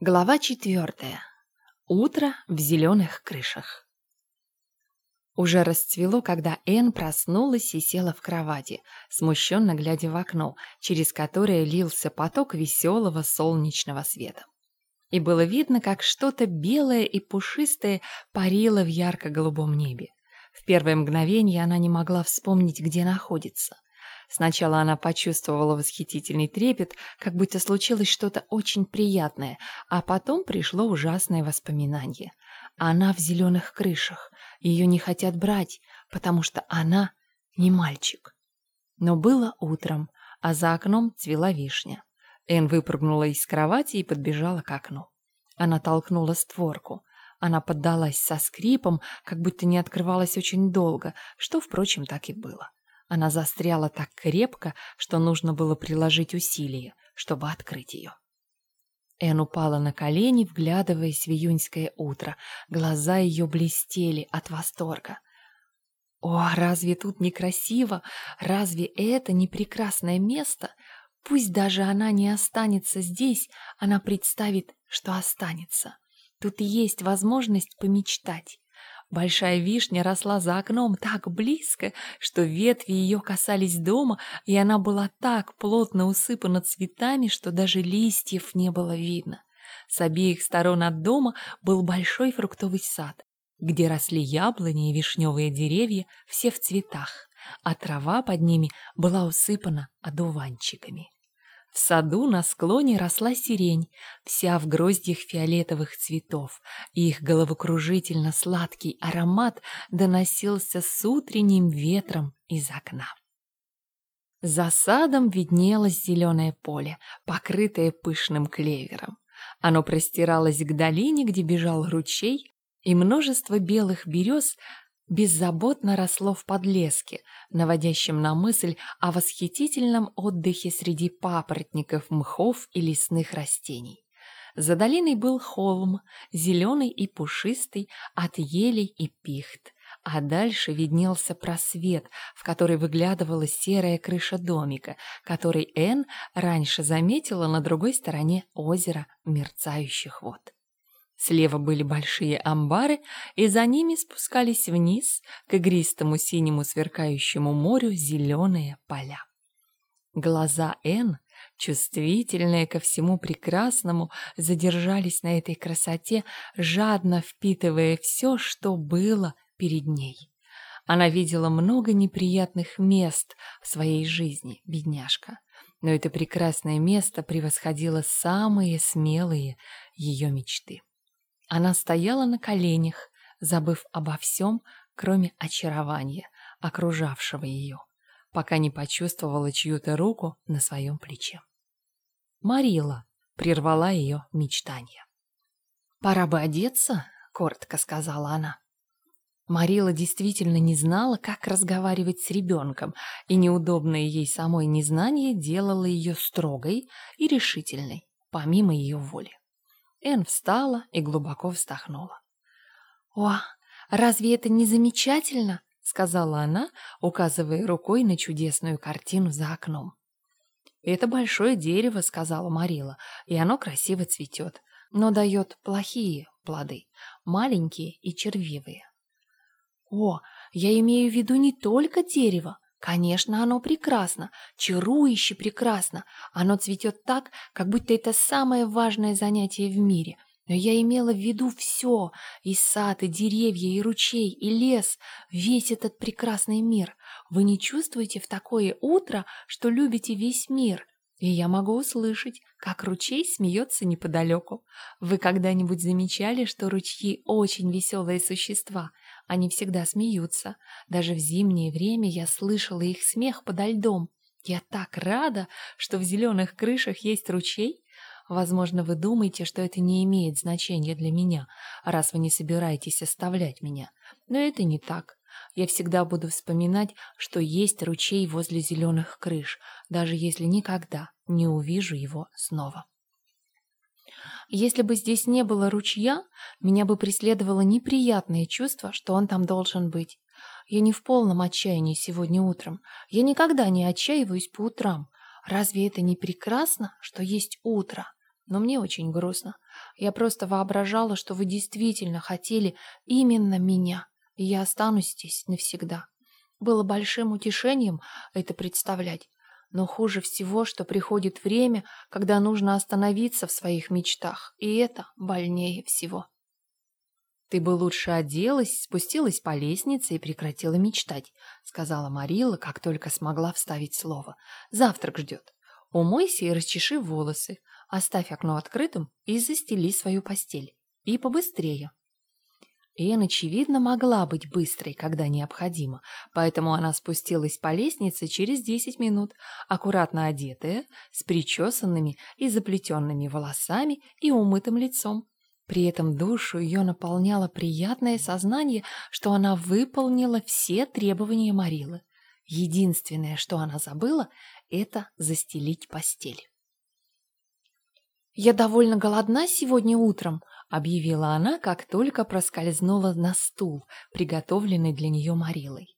Глава четвертая. Утро в зеленых крышах. Уже расцвело, когда Энн проснулась и села в кровати, смущенно глядя в окно, через которое лился поток веселого солнечного света. И было видно, как что-то белое и пушистое парило в ярко-голубом небе. В первое мгновение она не могла вспомнить, где находится – Сначала она почувствовала восхитительный трепет, как будто случилось что-то очень приятное, а потом пришло ужасное воспоминание. Она в зеленых крышах, ее не хотят брать, потому что она не мальчик. Но было утром, а за окном цвела вишня. Эн выпрыгнула из кровати и подбежала к окну. Она толкнула створку. Она поддалась со скрипом, как будто не открывалась очень долго, что, впрочем, так и было. Она застряла так крепко, что нужно было приложить усилия, чтобы открыть ее. Эн упала на колени, вглядываясь в июньское утро. Глаза ее блестели от восторга. «О, разве тут не красиво? Разве это не прекрасное место? Пусть даже она не останется здесь, она представит, что останется. Тут есть возможность помечтать. Большая вишня росла за окном так близко, что ветви ее касались дома, и она была так плотно усыпана цветами, что даже листьев не было видно. С обеих сторон от дома был большой фруктовый сад, где росли яблони и вишневые деревья, все в цветах, а трава под ними была усыпана одуванчиками. В саду на склоне росла сирень, вся в гроздьях фиолетовых цветов, и их головокружительно сладкий аромат доносился с утренним ветром из окна. За садом виднелось зеленое поле, покрытое пышным клевером. Оно простиралось к долине, где бежал ручей, и множество белых берез беззаботно росло в подлеске, наводящем на мысль о восхитительном отдыхе среди папоротников, мхов и лесных растений. За долиной был холм, зеленый и пушистый, от елей и пихт, а дальше виднелся просвет, в который выглядывала серая крыша домика, который Энн раньше заметила на другой стороне озера мерцающих вод. Слева были большие амбары, и за ними спускались вниз к игристому синему сверкающему морю зеленые поля. Глаза Н, чувствительные ко всему прекрасному, задержались на этой красоте, жадно впитывая все, что было перед ней. Она видела много неприятных мест в своей жизни, бедняжка. Но это прекрасное место превосходило самые смелые ее мечты. Она стояла на коленях, забыв обо всем, кроме очарования, окружавшего ее, пока не почувствовала чью-то руку на своем плече. Марила прервала ее мечтание. «Пора бы одеться», — коротко сказала она. Марила действительно не знала, как разговаривать с ребенком, и неудобное ей самой незнание делало ее строгой и решительной, помимо ее воли. Эн встала и глубоко вздохнула. «О, разве это не замечательно?» — сказала она, указывая рукой на чудесную картину за окном. «Это большое дерево», — сказала Марила, — «и оно красиво цветет, но дает плохие плоды, маленькие и червивые». «О, я имею в виду не только дерево, Конечно, оно прекрасно, чарующе прекрасно. Оно цветет так, как будто это самое важное занятие в мире. Но я имела в виду все, и сад, и деревья, и ручей, и лес, весь этот прекрасный мир. Вы не чувствуете в такое утро, что любите весь мир? И я могу услышать, как ручей смеется неподалеку. Вы когда-нибудь замечали, что ручьи очень веселые существа? Они всегда смеются. Даже в зимнее время я слышала их смех подо льдом. Я так рада, что в зеленых крышах есть ручей. Возможно, вы думаете, что это не имеет значения для меня, раз вы не собираетесь оставлять меня. Но это не так. Я всегда буду вспоминать, что есть ручей возле зеленых крыш, даже если никогда не увижу его снова. Если бы здесь не было ручья, меня бы преследовало неприятное чувство, что он там должен быть. Я не в полном отчаянии сегодня утром. Я никогда не отчаиваюсь по утрам. Разве это не прекрасно, что есть утро? но мне очень грустно. Я просто воображала, что вы действительно хотели именно меня, и я останусь здесь навсегда. Было большим утешением это представлять, но хуже всего, что приходит время, когда нужно остановиться в своих мечтах, и это больнее всего. «Ты бы лучше оделась, спустилась по лестнице и прекратила мечтать», сказала Марила, как только смогла вставить слово. «Завтрак ждет. Умойся и расчеши волосы, оставь окно открытым и застели свою постель. И побыстрее». Эн, очевидно, могла быть быстрой, когда необходимо, поэтому она спустилась по лестнице через десять минут, аккуратно одетая, с причесанными и заплетенными волосами и умытым лицом. При этом душу ее наполняло приятное сознание, что она выполнила все требования Марилы. Единственное, что она забыла, это застелить постель. «Я довольно голодна сегодня утром», — объявила она, как только проскользнула на стул, приготовленный для нее Марилой.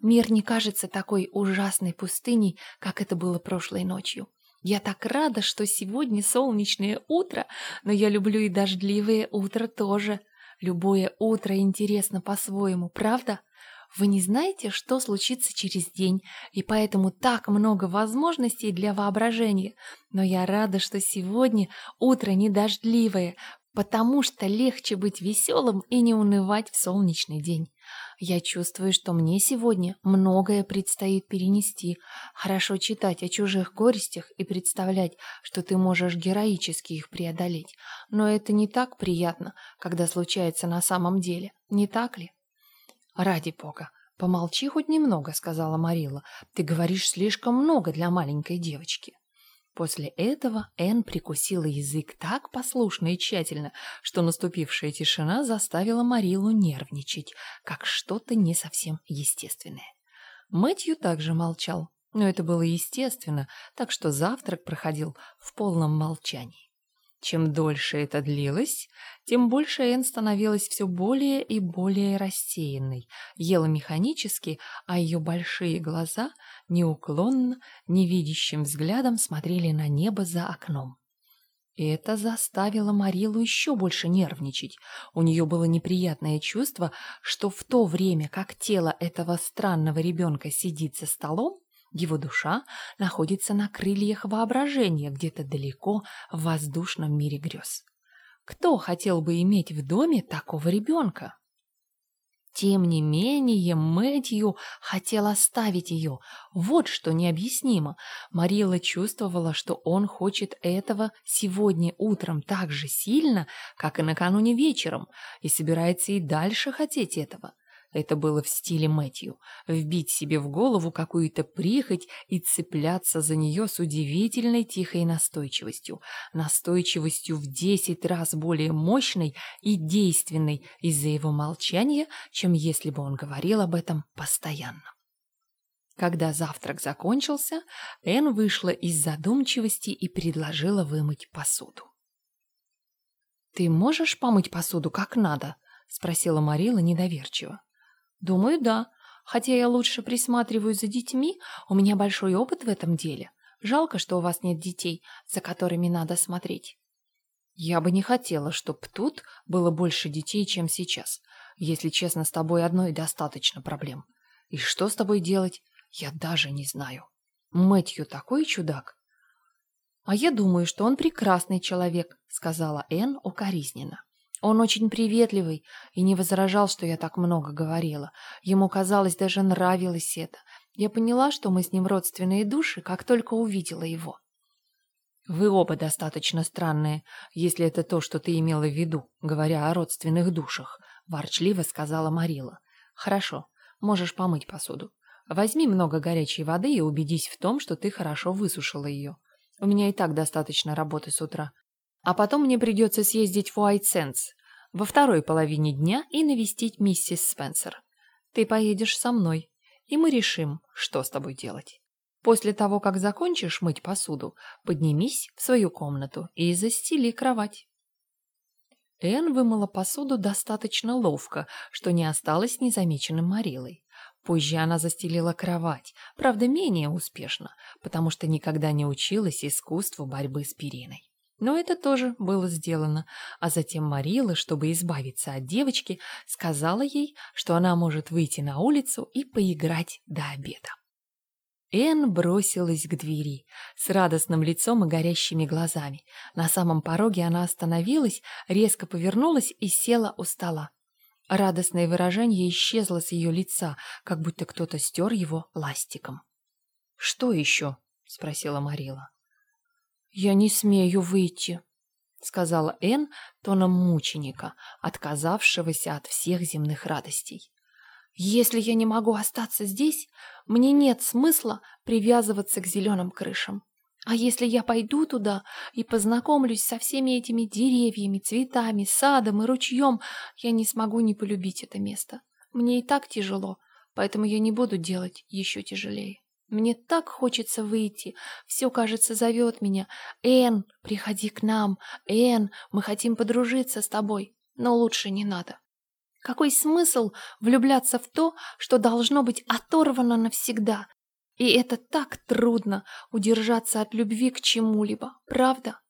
«Мир не кажется такой ужасной пустыней, как это было прошлой ночью. Я так рада, что сегодня солнечное утро, но я люблю и дождливое утро тоже. Любое утро интересно по-своему, правда? Вы не знаете, что случится через день, и поэтому так много возможностей для воображения. Но я рада, что сегодня утро не дождливое, потому что легче быть веселым и не унывать в солнечный день. Я чувствую, что мне сегодня многое предстоит перенести. Хорошо читать о чужих горестях и представлять, что ты можешь героически их преодолеть. Но это не так приятно, когда случается на самом деле, не так ли? Ради бога, помолчи хоть немного, сказала Марила. Ты говоришь слишком много для маленькой девочки. После этого Энн прикусила язык так послушно и тщательно, что наступившая тишина заставила Марилу нервничать, как что-то не совсем естественное. Мэтью также молчал, но это было естественно, так что завтрак проходил в полном молчании. Чем дольше это длилось, тем больше Энн становилась все более и более рассеянной, ела механически, а ее большие глаза неуклонно, невидящим взглядом смотрели на небо за окном. Это заставило Марилу еще больше нервничать. У нее было неприятное чувство, что в то время, как тело этого странного ребенка сидит за столом, его душа находится на крыльях воображения где-то далеко в воздушном мире грез. Кто хотел бы иметь в доме такого ребенка? Тем не менее, Мэтью хотел оставить ее. Вот что необъяснимо. Марила чувствовала, что он хочет этого сегодня утром так же сильно, как и накануне вечером, и собирается и дальше хотеть этого. Это было в стиле Мэтью – вбить себе в голову какую-то прихоть и цепляться за нее с удивительной тихой настойчивостью. Настойчивостью в десять раз более мощной и действенной из-за его молчания, чем если бы он говорил об этом постоянно. Когда завтрак закончился, Энн вышла из задумчивости и предложила вымыть посуду. «Ты можешь помыть посуду как надо?» — спросила Марила недоверчиво. Думаю, да. Хотя я лучше присматриваю за детьми, у меня большой опыт в этом деле. Жалко, что у вас нет детей, за которыми надо смотреть. Я бы не хотела, чтобы тут было больше детей, чем сейчас. Если честно, с тобой одной достаточно проблем. И что с тобой делать, я даже не знаю. Мэтью такой чудак. А я думаю, что он прекрасный человек, сказала Энн укоризненно. Он очень приветливый и не возражал, что я так много говорила. Ему казалось, даже нравилось это. Я поняла, что мы с ним родственные души, как только увидела его. «Вы оба достаточно странные, если это то, что ты имела в виду, говоря о родственных душах», – ворчливо сказала Марила. «Хорошо, можешь помыть посуду. Возьми много горячей воды и убедись в том, что ты хорошо высушила ее. У меня и так достаточно работы с утра. А потом мне придется съездить в Уайтсенс во второй половине дня и навестить миссис Спенсер. Ты поедешь со мной, и мы решим, что с тобой делать. После того, как закончишь мыть посуду, поднимись в свою комнату и застели кровать. Энн вымыла посуду достаточно ловко, что не осталось незамеченным Марилой. Позже она застелила кровать, правда, менее успешно, потому что никогда не училась искусству борьбы с периной. Но это тоже было сделано, а затем Марила, чтобы избавиться от девочки, сказала ей, что она может выйти на улицу и поиграть до обеда. Энн бросилась к двери с радостным лицом и горящими глазами. На самом пороге она остановилась, резко повернулась и села у стола. Радостное выражение исчезло с ее лица, как будто кто-то стер его ластиком. «Что еще?» — спросила Марила. «Я не смею выйти», — сказала Энн тоном мученика, отказавшегося от всех земных радостей. «Если я не могу остаться здесь, мне нет смысла привязываться к зеленым крышам. А если я пойду туда и познакомлюсь со всеми этими деревьями, цветами, садом и ручьем, я не смогу не полюбить это место. Мне и так тяжело, поэтому я не буду делать еще тяжелее. Мне так хочется выйти. Все, кажется, зовет меня. Эн, приходи к нам. Эн, мы хотим подружиться с тобой. Но лучше не надо. Какой смысл влюбляться в то, что должно быть оторвано навсегда? И это так трудно удержаться от любви к чему-либо, правда?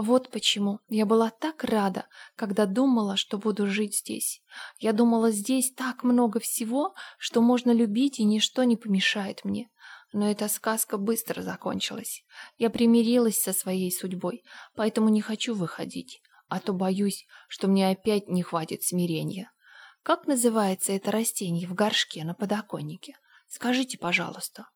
Вот почему я была так рада, когда думала, что буду жить здесь. Я думала, здесь так много всего, что можно любить, и ничто не помешает мне. Но эта сказка быстро закончилась. Я примирилась со своей судьбой, поэтому не хочу выходить, а то боюсь, что мне опять не хватит смирения. Как называется это растение в горшке на подоконнике? Скажите, пожалуйста.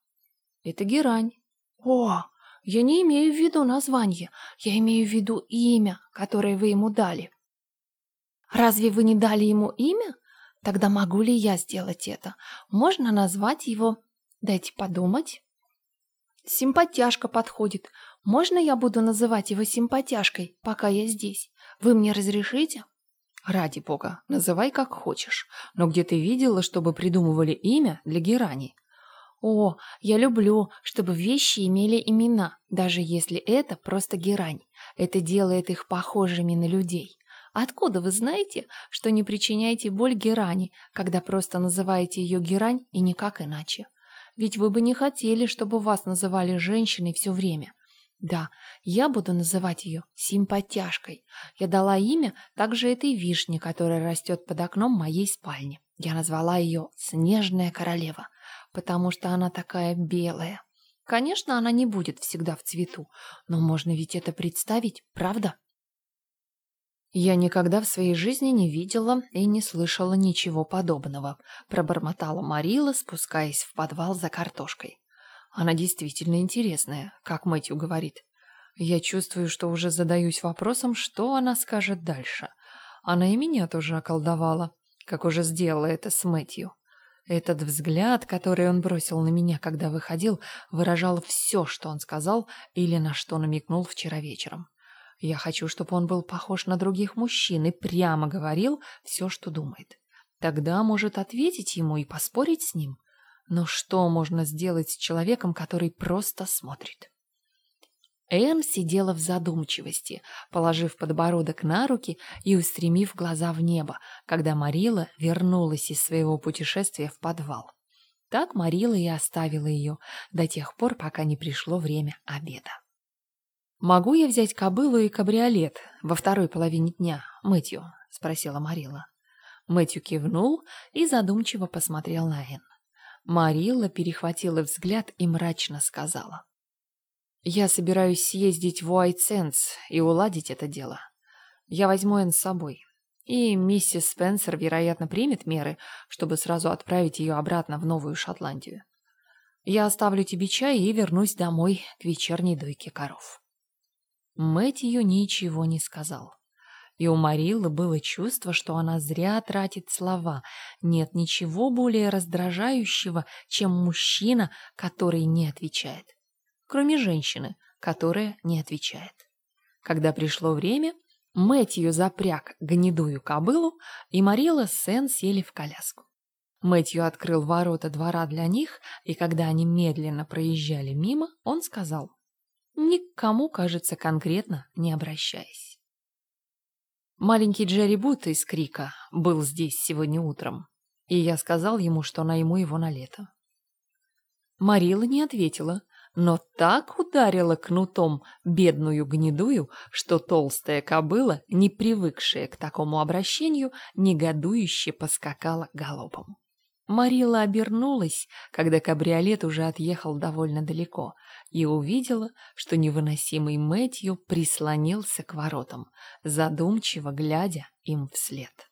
Это герань. О, я не имею в виду название, я имею в виду имя, которое вы ему дали. Разве вы не дали ему имя? Тогда могу ли я сделать это? Можно назвать его Дайте подумать. Симпатяшка подходит. Можно я буду называть его симпатяшкой, пока я здесь? Вы мне разрешите? Ради бога, называй как хочешь. Но где ты видела, чтобы придумывали имя для герани? О, я люблю, чтобы вещи имели имена, даже если это просто герань. Это делает их похожими на людей. Откуда вы знаете, что не причиняете боль герани, когда просто называете ее герань и никак иначе? Ведь вы бы не хотели, чтобы вас называли женщиной все время. Да, я буду называть ее симпатяшкой. Я дала имя также этой вишне, которая растет под окном моей спальни. Я назвала ее «Снежная королева», потому что она такая белая. Конечно, она не будет всегда в цвету, но можно ведь это представить, правда? «Я никогда в своей жизни не видела и не слышала ничего подобного», пробормотала Марила, спускаясь в подвал за картошкой. «Она действительно интересная, как Мэтью говорит. Я чувствую, что уже задаюсь вопросом, что она скажет дальше. Она и меня тоже околдовала, как уже сделала это с Мэтью. Этот взгляд, который он бросил на меня, когда выходил, выражал все, что он сказал или на что намекнул вчера вечером. Я хочу, чтобы он был похож на других мужчин и прямо говорил все, что думает. Тогда может ответить ему и поспорить с ним. Но что можно сделать с человеком, который просто смотрит? Энн сидела в задумчивости, положив подбородок на руки и устремив глаза в небо, когда Марила вернулась из своего путешествия в подвал. Так Марила и оставила ее до тех пор, пока не пришло время обеда. «Могу я взять кобылу и кабриолет во второй половине дня, Мэтью?» — спросила Марила. Мэтью кивнул и задумчиво посмотрел на Энн. Марила перехватила взгляд и мрачно сказала. «Я собираюсь съездить в Уайтсенс и уладить это дело. Я возьму Энн с собой. И миссис Спенсер, вероятно, примет меры, чтобы сразу отправить ее обратно в Новую Шотландию. Я оставлю тебе чай и вернусь домой к вечерней дойке коров». Мэтью ничего не сказал. И у Мариллы было чувство, что она зря тратит слова. Нет ничего более раздражающего, чем мужчина, который не отвечает. Кроме женщины, которая не отвечает. Когда пришло время, Мэтью запряг гнедую кобылу, и Марилла с Сен сели в коляску. Мэтью открыл ворота двора для них, и когда они медленно проезжали мимо, он сказал никому, кажется, конкретно не обращаясь. Маленький Джерри Бут из Крика был здесь сегодня утром, и я сказал ему, что найму его на лето. Марила не ответила, но так ударила кнутом бедную гнедую, что толстая кобыла, не привыкшая к такому обращению, негодующе поскакала галопом. Марила обернулась, когда кабриолет уже отъехал довольно далеко, и увидела, что невыносимый Мэтью прислонился к воротам, задумчиво глядя им вслед.